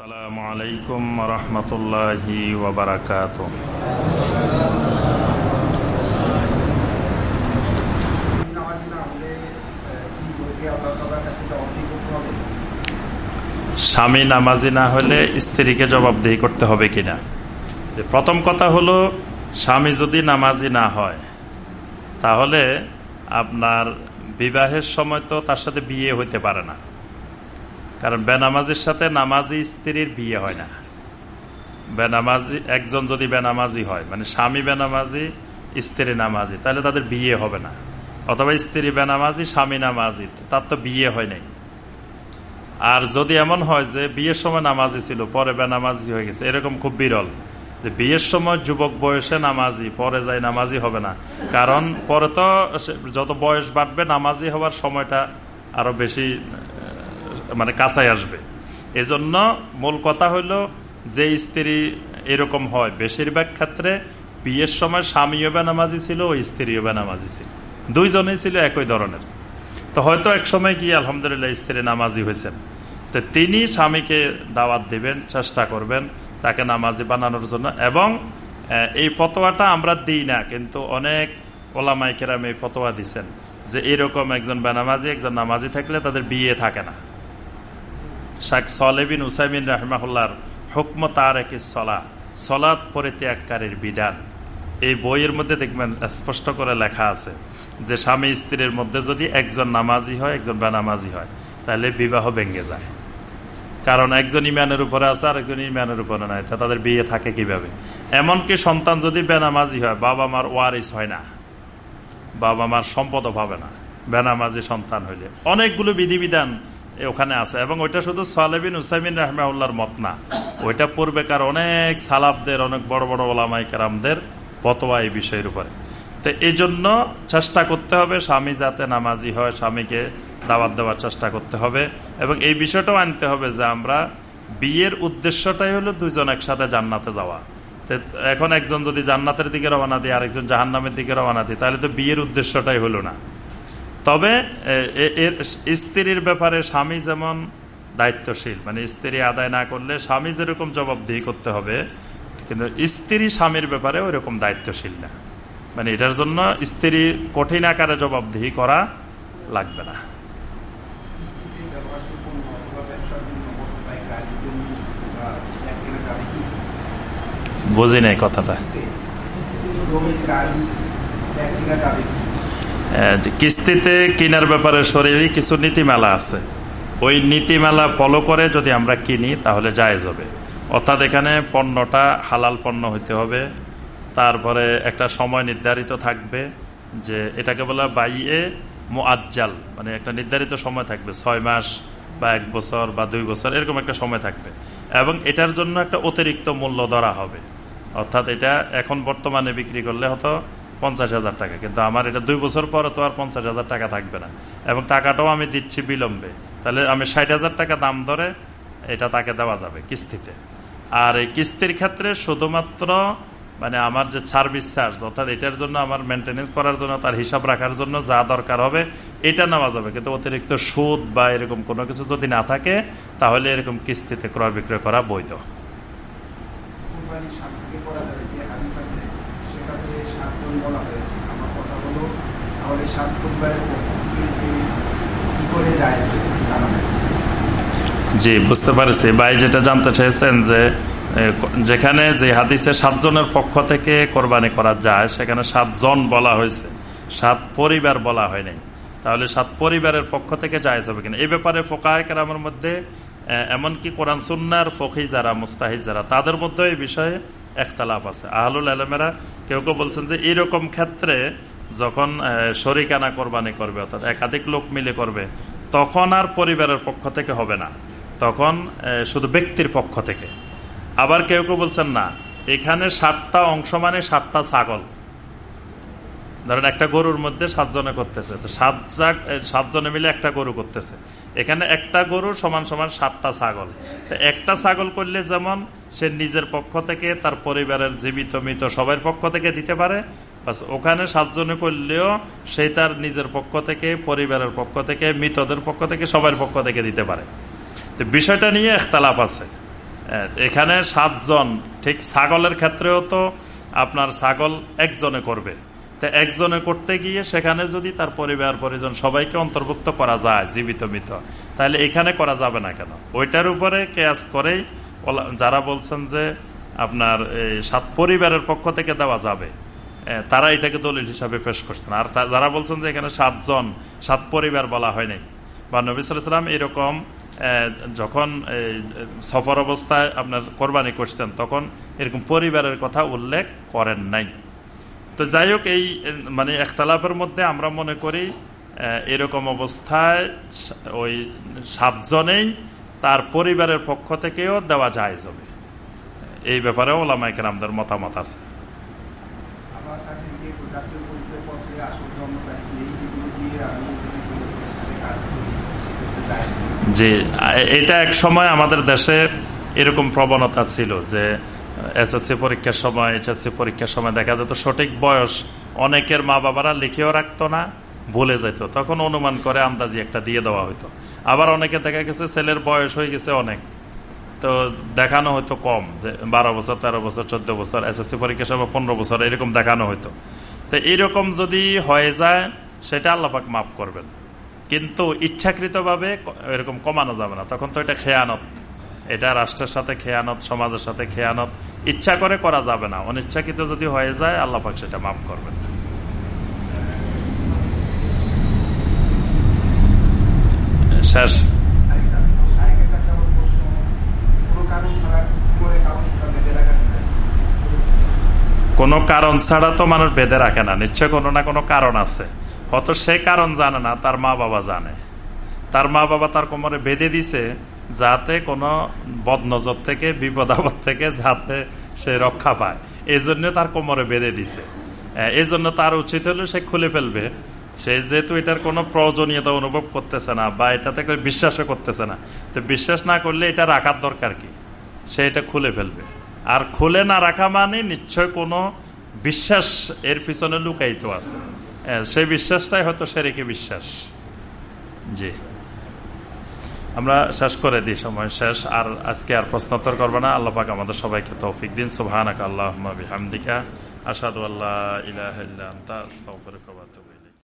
আসসালামু আলাইকুম রহমতুল্লাহি ওবরাকাত স্বামী নামাজি না হলে স্ত্রীকে জবাবদিহি করতে হবে কিনা? প্রথম কথা হলো, স্বামী যদি নামাজি না হয়, তাহলে আপনার বিবাহের সময় তো তার সাথে বিয়ে হইতে পারে না। কারণ বেনামাজির সাথে নামাজি স্ত্রীর বিয়ে হয় না। বেনামাজি, একজন যদি বেনামাজি হয় মানে স্বামী বেনামাজি, স্ত্রী নামাজি, তাহলে তাদের বিয়ে হবে না। অথবা স্ত্রী বেনামাজি, স্বামী নামাজি, তার তো বিয়ে হয় নাই। আর যদি এমন হয় যে বিয়ের সময় নামাজি ছিল, পরে বেনামাজি হয়ে গেছে, এরকম খুব বিরল যে বিয়ের সময় যুবক বয়সে নামাজি, পরে যায় নামাজি হবে না। কারণ পরে তো যত বয়স বাড়বে, নামাজি হওয়ার সময়টা আরও বেশি মানে কাছাই আসবে। এজন্য মূল কথা হইল যে স্ত্রী এরকম হয়। বেশিরভাগ ক্ষেত্রে বিয়ের সময় স্বামীও বেনামাজি ছিল ও স্ত্রীও বেনামাজি ছিল। দুইজনেই ছিল একই ধরনের। তো হয়তো এক সময় গিয়ে আলহামদুলিল্লাহ স্ত্রী নামাজি হয়েছেন। তো তিনি স্বামীকে দাওয়াত দিবেন, চেষ্টা করবেন তাকে নামাজি বানানোর জন্য এবং এই ফতোয়াটা আমরা দিই না, কিন্তু অনেক ওলামাইকেরাম এই ফতোয়া দিচ্ছেন যে এরকম একজন বেনামাজি, একজন নামাজি থাকলে তাদের বিয়ে থাকে না। শাক সলেবিন উসাইমিন রাহমাহুল্লার হুকম তার সলা সলাৎ পরিত্যাগকারীর বিধান। এই বইয়ের মধ্যে দেখবেন, স্পষ্ট করে লেখা আছে যে স্বামী স্ত্রীর মধ্যে যদি একজন নামাজি হয়, একজন বেনামাজি হয়, তাহলে বিবাহ ভেঙে যায়। কারণ একজন ইমানের উপরে আছে আর একজন ইমানের উপরে নাই, তা তাদের বিয়ে থাকে কীভাবে? এমনকি সন্তান যদি বেনামাজি হয়, বাবা মার ওয়ারিস হয় না। বাবা মার সম্পদও পাবে না। বেনামাজি সন্তান হইলে। অনেকগুলো বিধিবিধান ওখানে আছে। এবং ওইটা শুধু সালেবিন উসাইমিন রাহমাউল্লার মত না। ওইটা পূর্বেকার অনেক সালাফদের, অনেক বড় বড় ওলামাই কারামদের পতোয়া এই বিষয়ের উপরে। তো এই জন্য চেষ্টা করতে হবে, স্বামী যাতে নামাজি হয়, স্বামীকে দাওয়াত দেওয়ার চেষ্টা করতে হবে। এবং এই বিষয়টাও আনতে হবে যে আমরা বিয়ের উদ্দেশ্যটাই হলো দুজন একসাথে জান্নাতে যাওয়া। এখন একজন যদি জান্নাতের দিকে রওনা দিই আরেকজন জাহান্নামের দিকে রওনা দিই তাহলে তো বিয়ের উদ্দেশ্যটাই হলো না। তবে স্ত্রীর ব্যাপারে স্বামী যেমন দায়িত্বশীল মানে স্ত্রী আদায় না করলে স্বামী যেরকম জবাবদিহি করতে হবে, কিন্তু স্ত্রী স্বামীর ব্যাপারে ওই রকম দায়িত্বশীল না। মানে এটার জন্য স্ত্রী কঠিন আকারে জবাবদিহি করা লাগবে না। বুঝি নাই কথাটা। কিস্তিতে কেনার ব্যাপারে শরীরে কিছু নীতিমালা আছে। ওই নীতিমালা ফলো করে যদি আমরা কিনি, তাহলে জায়েজ হবে। অর্থাৎ এখানে পণ্যটা হালাল পণ্য হইতে হবে। তারপরে একটা সময় নির্ধারিত থাকবে যে এটাকে বলা বাইয়ে মোয়াজ্জাল মানে একটা নির্ধারিত সময় থাকবে। ছয় মাস বা এক বছর বা দুই বছর, এরকম একটা সময় থাকবে। এবং এটার জন্য একটা অতিরিক্ত মূল্য ধরা হবে। অর্থাৎ এটা এখন বর্তমানে বিক্রি করলে হয়তো পঞ্চাশ হাজার টাকা। কিন্তু আমার এটা দুই বছর পরে তো আর পঞ্চাশ হাজার টাকা থাকবে না। এবং টাকাটাও আমি দিচ্ছি বিলম্বে। তাহলে আমি ষাট হাজার টাকা দাম ধরে এটা তাকে দেওয়া যাবে কিস্তিতে। আর এই কিস্তির ক্ষেত্রে শুধুমাত্র মানে আমার যে সার্ভিস চার্জ, অর্থাৎ এটার জন্য আমার মেনটেনেন্স করার জন্য, তার হিসাব রাখার জন্য যা দরকার হবে, এটা নেওয়া যাবে। কিন্তু অতিরিক্ত সুদ বা এরকম কোনো কিছু যদি না থাকে, তাহলে এরকম কিস্তিতে ক্রয় বিক্রয় করা বৈধ। জি, বুঝতে পারছি। ভাই যেটা জানতে চেয়েছেন যে যেখানে যে হাদিসে সাতজনের পক্ষ থেকে কোরবানি করা যায়, সেখানে সাতজন বলা হয়েছে। সাত পরিবার বলা হয় নাই। তাহলে সাত পরিবারের পক্ষ থেকে যায় হবে কিনা? এই ব্যাপারে ফোকায় কেরামের মধ্যে এমনকি কোরআন, সুন্নার ফকি যারা, মুস্তাহিদ যারা, তাদের মধ্যে এই বিষয়ে একতলাফ আছে। আহলুল আলমেরা কেউ কেউ বলছেন যে এইরকম ক্ষেত্রে যখন শরিকানা কোরবানি করবে, অর্থাৎ একাধিক লোক মিলে করবে, তখন আর পরিবারের পক্ষ থেকে হবে না। তখন শুধু ব্যক্তির পক্ষ থেকে। আবার কেউ কেউ বলছেন, না, এখানে সাতটা অংশ মানে সাতটা ছাগল। ধরেন একটা গরুর মধ্যে সাতজনে করতেছে, তো সাত সাতজনে মিলে একটা গরু করতেছে। এখানে একটা গরু সমান সমান সাতটা ছাগল। তো একটা ছাগল করলে যেমন সে নিজের পক্ষ থেকে, তার পরিবারের জীবিত, মৃত সবার পক্ষ থেকে দিতে পারে ওখানে সাতজনে করলেও সেই তার নিজের পক্ষ থেকে, পরিবারের পক্ষ থেকে, মৃতদের পক্ষ থেকে, সবার পক্ষ থেকে দিতে পারে। তো বিষয়টা নিয়ে একতালাপ আছে। এখানে সাতজন, ঠিক ছাগলের ক্ষেত্রেও তো আপনার ছাগল একজনে করবে। তো একজনে করতে গিয়ে সেখানে যদি তার পরিবার, পরিজন সবাইকে অন্তর্ভুক্ত করা যায়, জীবিত মৃত, তাহলে এখানে করা যাবে না কেন? ওইটার উপরে কেয়াস করেই যারা বলছেন যে আপনার সাত পরিবারের পক্ষ থেকে দেওয়া যাবে। তারা এটাকে দলিল হিসাবে পেশ করছেন আর যারা বলছেন যে এখানে সাতজন, সাত পরিবার বলা হয় নাই। বা নবী সালাম এরকম যখন সফর অবস্থায় আপনার কোরবানি করছেন, তখন এরকম পরিবারের কথা উল্লেখ করেন নাই। তো যাই হোক, এই মানে একতলাপের মধ্যে আমরা মনে করি এরকম অবস্থায় ওই সাতজনেই তার পরিবারের পক্ষ থেকেও দেওয়া যায় যাবে এই ব্যাপারেও ওলামাইকের আমাদের মতামত আছে। যে এটা এক সময় আমাদের দেশে এরকম প্রবণতা ছিল যে এসএসসি পরীক্ষার সময় এইচএসসি পরীক্ষার সময় দেখা যেত সঠিক বয়স অনেকের মা বাবারা লিখেও রাখতো না, ভুলে যেত। তখন অনুমান করে আন্দাজি একটা দিয়ে দেওয়া হইতো। আবার অনেকে দেখা গেছে ছেলের বয়স হয়ে গেছে অনেক। তো দেখানো হয়তো কম, যে বারো বছর, তেরো বছর, চোদ্দ বছর এসএসসি পরীক্ষার সময় পনেরো বছর এরকম দেখানো হইতো। তো এইরকম যদি হয়ে যায় সেটা আল্লাপাক মাফ করবেন। কিন্তু ইচ্ছাকৃতভাবে এরকম কমানো যাবে না। তখন তো এটা খেয়ানত। এটা রাষ্ট্রের সাথে খেয়ানত, সমাজের সাথে খেয়ানত। ইচ্ছা করে করা যাবে না। অনিচ্ছাকৃত যদি হয়ে যায় আল্লাপাক সেটা মাফ করবেন। শেষ। কোনো কারণ ছাড়া তো মানুষ বেঁধে রাখে না। নিশ্চয় কোনো না কোনো কারণ আছে। হয়তো সে কারণ জানে না, তার মা বাবা জানে। তার মা বাবা তার কোমরে বেঁধে দিছে যাতে কোনো বদনজর থেকে বিপদ আপদ থেকে যাতে সে রক্ষা পায়। এই জন্য তার কোমরে বেঁধে দিছে। এই জন্য তার উচিত হলে সে খুলে ফেলবে। সে যেহেতু এটার কোনো প্রয়োজনীয়তা অনুভব করতেছে না বা এটাতে বিশ্বাসও করতেছে না, তো বিশ্বাস না করলে এটা রাখার দরকার কি? সে এটা খুলে ফেলবে। আর খুলে না রাখা মানে নিশ্চয় কোনো বিশ্বাস এর পিছনে লুকাইতো আছে। সেই বিশ্বাসটাই হয়তো সেরেকে বিশ্বাস। জি। আমরা শেষ করে দিই, সময় শেষ। আর আজকে আর প্রশ্নোত্তর করব না। আল্লাহ পাক আমাদের সবাইকে তৌফিক দিন। সুবাহ আল্লাহ হামদিকা আসাদু আল্লাহ ইলাহ